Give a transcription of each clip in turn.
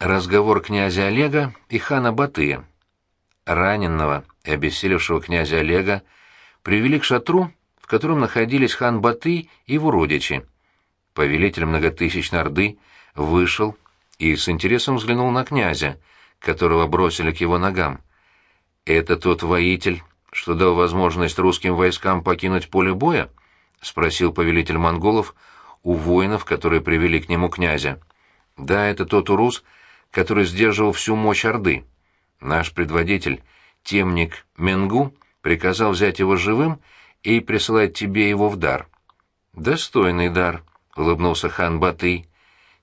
Разговор князя Олега и хана Батыя. Раненного и обессилевшего князя Олега привели к шатру, в котором находились хан Батый и его родичи. Повелитель многотысячной Орды вышел и с интересом взглянул на князя, которого бросили к его ногам. «Это тот воитель, что дал возможность русским войскам покинуть поле боя?» — спросил повелитель монголов у воинов, которые привели к нему князя. «Да, это тот урус, который сдерживал всю мощь Орды. Наш предводитель, темник Менгу, приказал взять его живым и присылать тебе его в дар». «Достойный дар», — улыбнулся хан Батый.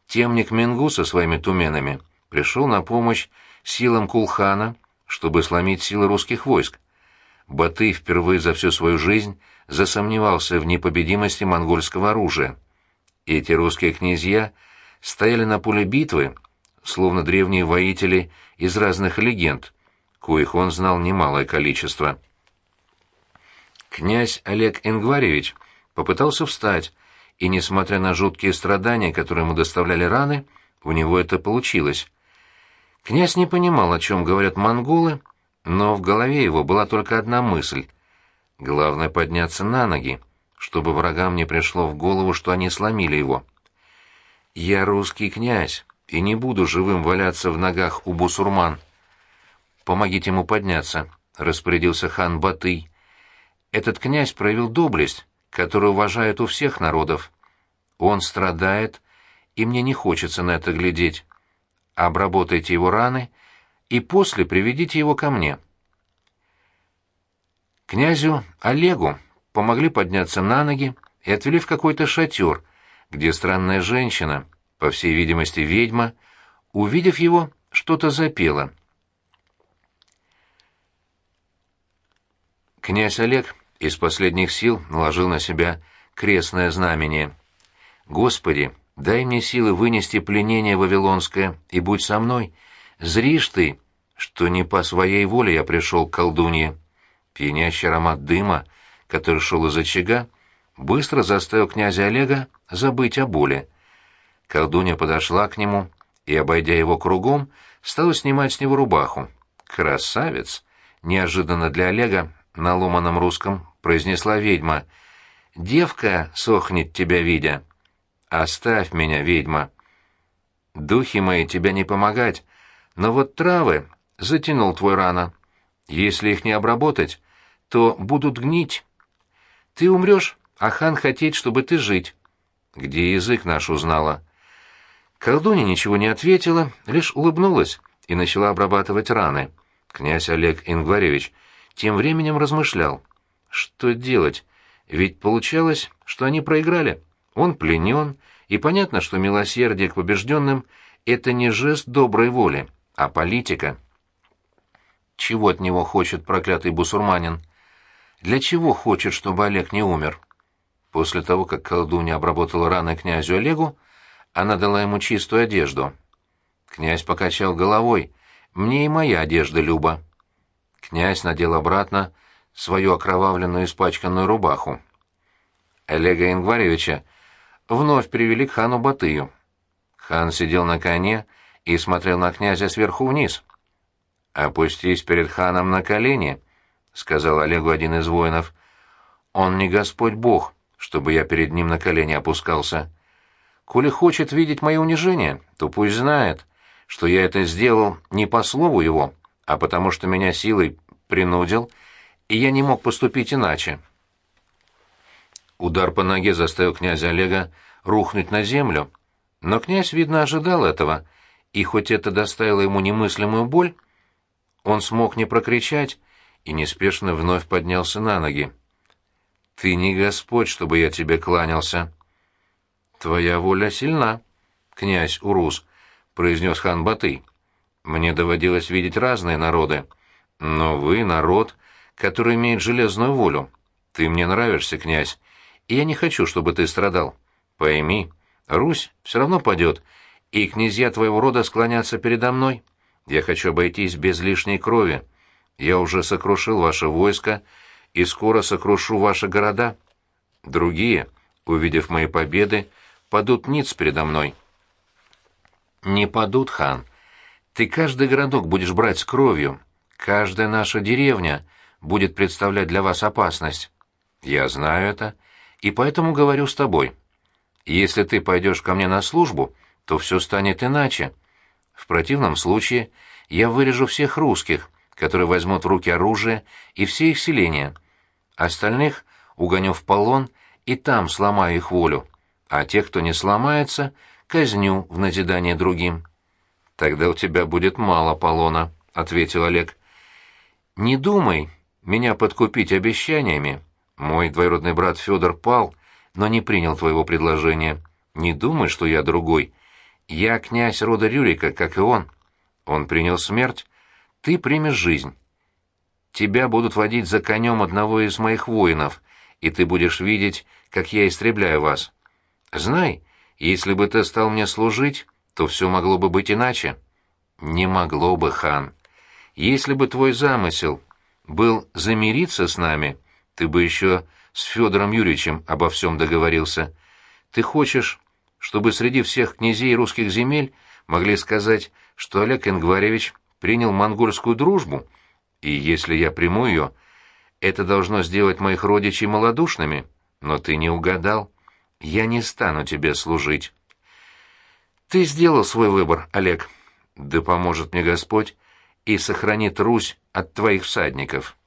Темник Менгу со своими туменами пришел на помощь силам Кулхана, чтобы сломить силы русских войск. Батый впервые за всю свою жизнь засомневался в непобедимости монгольского оружия. Эти русские князья стояли на поле битвы, словно древние воители из разных легенд, коих он знал немалое количество. Князь Олег Ингваревич попытался встать, и, несмотря на жуткие страдания, которые ему доставляли раны, у него это получилось. Князь не понимал, о чем говорят монголы, но в голове его была только одна мысль. Главное — подняться на ноги, чтобы врагам не пришло в голову, что они сломили его. «Я русский князь и не буду живым валяться в ногах у бусурман». «Помогите ему подняться», — распорядился хан Батый. «Этот князь проявил доблесть, которую уважают у всех народов. Он страдает, и мне не хочется на это глядеть. Обработайте его раны и после приведите его ко мне». Князю Олегу помогли подняться на ноги и отвели в какой-то шатер, где странная женщина, по всей видимости ведьма, увидев его, что-то запела. Князь Олег из последних сил наложил на себя крестное знамение. «Господи, дай мне силы вынести пленение вавилонское, и будь со мной. Зришь ты, что не по своей воле я пришел к колдунье». Пьянящий аромат дыма, который шел из очага, быстро заставил князя Олега забыть о боли. Колдунья подошла к нему и, обойдя его кругом, стала снимать с него рубаху. «Красавец!» — неожиданно для Олега на ломаном русском произнесла ведьма. «Девка сохнет тебя, видя. Оставь меня, ведьма. Духи мои тебя не помогать, но вот травы затянул твой рано. Если их не обработать, то будут гнить. Ты умрешь, а хан хотеть, чтобы ты жить. Где язык наш узнала?» Колдунья ничего не ответила, лишь улыбнулась и начала обрабатывать раны. Князь Олег Ингваревич тем временем размышлял. Что делать? Ведь получалось, что они проиграли. Он пленен, и понятно, что милосердие к побежденным — это не жест доброй воли, а политика. Чего от него хочет проклятый бусурманин? Для чего хочет, чтобы Олег не умер? После того, как колдунья обработала раны князю Олегу, она дала ему чистую одежду. Князь покачал головой. «Мне и моя одежда, Люба». Князь надел обратно свою окровавленную испачканную рубаху. Олега Ингваревича вновь привели к хану Батыю. Хан сидел на коне и смотрел на князя сверху вниз. «Опустись перед ханом на колени», — сказал Олегу один из воинов. «Он не Господь Бог, чтобы я перед ним на колени опускался. Коли хочет видеть мое унижение, то пусть знает, что я это сделал не по слову его, а потому что меня силой принудил, и я не мог поступить иначе. Удар по ноге заставил князя Олега рухнуть на землю, но князь, видно, ожидал этого, и хоть это доставило ему немыслимую боль, он смог не прокричать и неспешно вновь поднялся на ноги. «Ты не Господь, чтобы я тебе кланялся», «Твоя воля сильна, князь Урус», — произнес хан Батый. «Мне доводилось видеть разные народы, но вы — народ, который имеет железную волю. Ты мне нравишься, князь, и я не хочу, чтобы ты страдал. Пойми, Русь все равно падет, и князья твоего рода склонятся передо мной. Я хочу обойтись без лишней крови. Я уже сокрушил ваше войско и скоро сокрушу ваши города. Другие, увидев мои победы, падут ниц передо мной. Не падут, хан. Ты каждый городок будешь брать с кровью, каждая наша деревня будет представлять для вас опасность. Я знаю это, и поэтому говорю с тобой. Если ты пойдешь ко мне на службу, то все станет иначе. В противном случае я вырежу всех русских, которые возьмут в руки оружие, и все их селения. Остальных угоню в полон и там сломаю их волю, а тех, кто не сломается, казню в назидание другим. «Тогда у тебя будет мало полона», — ответил Олег. «Не думай меня подкупить обещаниями. Мой двоюродный брат Федор пал, но не принял твоего предложения. Не думай, что я другой. Я князь рода Рюрика, как и он. Он принял смерть, ты примешь жизнь. Тебя будут водить за конем одного из моих воинов, и ты будешь видеть, как я истребляю вас. Знай, если бы ты стал мне служить, то все могло бы быть иначе. Не могло бы, хан. Если бы твой замысел был замириться с нами, ты бы еще с Федором Юрьевичем обо всем договорился. Ты хочешь, чтобы среди всех князей русских земель могли сказать, что Олег Ингваревич принял монгольскую дружбу, и если я приму ее, это должно сделать моих родичей малодушными, но ты не угадал. Я не стану тебе служить. Ты сделал свой выбор, Олег. Да поможет мне Господь и сохранит Русь от твоих всадников».